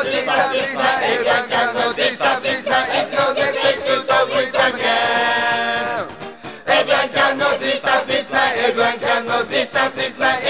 notista, notista, e bianca notista, notista, it's no next to talk with again. E bianca notista, notista, e bianca notista, notista,